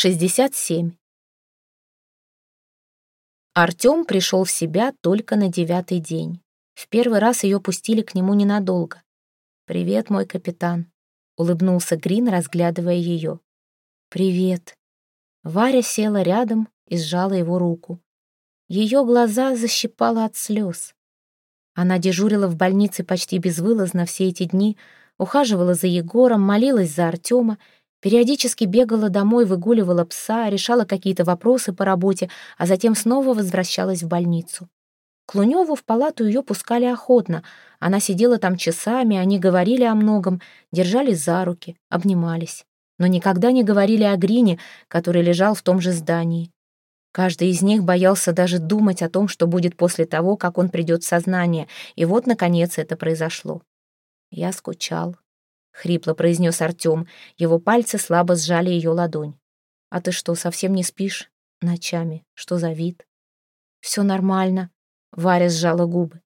67. Артём пришел в себя только на девятый день. В первый раз ее пустили к нему ненадолго. «Привет, мой капитан», — улыбнулся Грин, разглядывая ее. «Привет». Варя села рядом и сжала его руку. Ее глаза защипало от слез. Она дежурила в больнице почти безвылазно все эти дни, ухаживала за Егором, молилась за Артема Периодически бегала домой, выгуливала пса, решала какие-то вопросы по работе, а затем снова возвращалась в больницу. К Лунёву в палату ее пускали охотно. Она сидела там часами, они говорили о многом, держались за руки, обнимались. Но никогда не говорили о Грине, который лежал в том же здании. Каждый из них боялся даже думать о том, что будет после того, как он придет в сознание. И вот, наконец, это произошло. Я скучал, хрипло произнес Артем. Его пальцы слабо сжали ее ладонь. А ты что, совсем не спишь? Ночами. Что за вид? Все нормально. Варя сжала губы.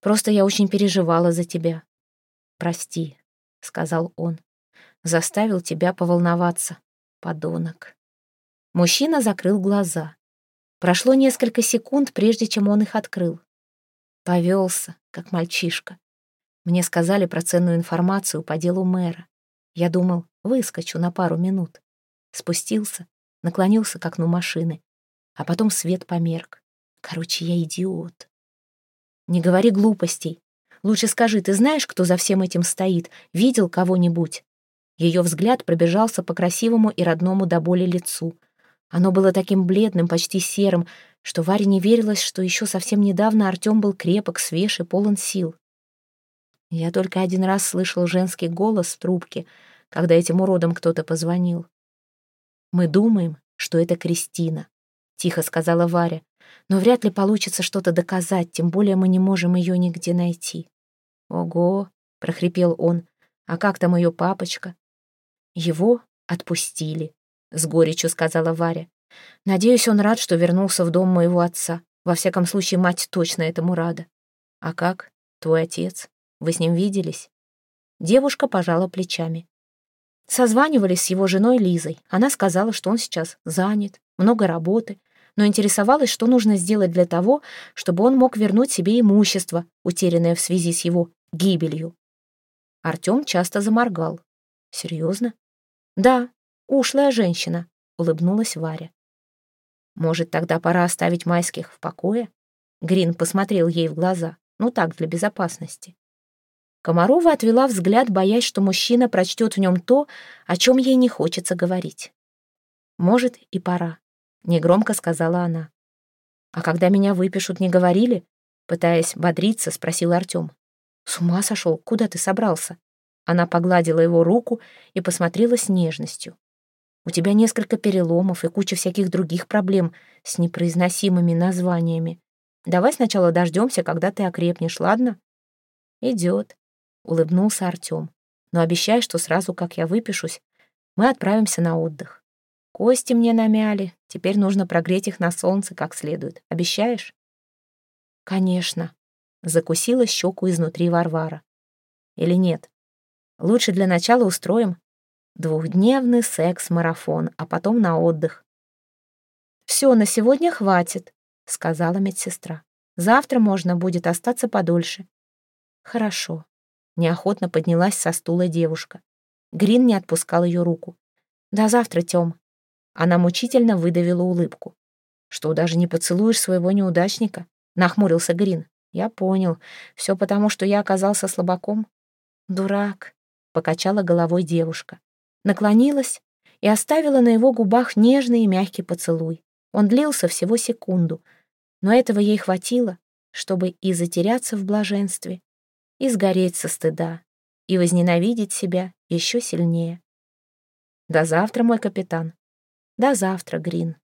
Просто я очень переживала за тебя. Прости, сказал он. Заставил тебя поволноваться, подонок. Мужчина закрыл глаза. Прошло несколько секунд, прежде чем он их открыл. Повелся, как мальчишка. Мне сказали про ценную информацию по делу мэра. Я думал, выскочу на пару минут. Спустился, наклонился к окну машины, а потом свет померк. Короче, я идиот. Не говори глупостей. Лучше скажи, ты знаешь, кто за всем этим стоит? Видел кого-нибудь? Ее взгляд пробежался по красивому и родному до боли лицу. Оно было таким бледным, почти серым, что Варе не верилось, что еще совсем недавно Артем был крепок, свеж и полон сил. Я только один раз слышал женский голос в трубке, когда этим уродом кто-то позвонил. «Мы думаем, что это Кристина», — тихо сказала Варя. «Но вряд ли получится что-то доказать, тем более мы не можем ее нигде найти». «Ого», — прохрипел он, — «а как там ее папочка?» «Его отпустили», — с горечью сказала Варя. «Надеюсь, он рад, что вернулся в дом моего отца. Во всяком случае, мать точно этому рада. А как твой отец?» Вы с ним виделись?» Девушка пожала плечами. Созванивались с его женой Лизой. Она сказала, что он сейчас занят, много работы, но интересовалась, что нужно сделать для того, чтобы он мог вернуть себе имущество, утерянное в связи с его гибелью. Артем часто заморгал. «Серьезно?» «Да, ушлая женщина», — улыбнулась Варя. «Может, тогда пора оставить майских в покое?» Грин посмотрел ей в глаза. «Ну так, для безопасности». Комарова отвела взгляд, боясь, что мужчина прочтет в нем то, о чем ей не хочется говорить. «Может, и пора», — негромко сказала она. «А когда меня выпишут, не говорили?» Пытаясь бодриться, спросил Артем. «С ума сошел? Куда ты собрался?» Она погладила его руку и посмотрела с нежностью. «У тебя несколько переломов и куча всяких других проблем с непроизносимыми названиями. Давай сначала дождемся, когда ты окрепнешь, ладно?» «Идет», улыбнулся Артем. Но обещай, что сразу, как я выпишусь, мы отправимся на отдых. Кости мне намяли, теперь нужно прогреть их на солнце как следует. Обещаешь? Конечно. Закусила щеку изнутри Варвара. Или нет? Лучше для начала устроим двухдневный секс-марафон, а потом на отдых. «Все, на сегодня хватит», — сказала медсестра. «Завтра можно будет остаться подольше». «Хорошо», Неохотно поднялась со стула девушка. Грин не отпускал ее руку. «До завтра, Тём». Она мучительно выдавила улыбку. «Что, даже не поцелуешь своего неудачника?» Нахмурился Грин. «Я понял. Все потому, что я оказался слабаком». «Дурак», — покачала головой девушка. Наклонилась и оставила на его губах нежный и мягкий поцелуй. Он длился всего секунду, но этого ей хватило, чтобы и затеряться в блаженстве, и сгореть со стыда, и возненавидеть себя еще сильнее. До завтра, мой капитан. До завтра, Грин.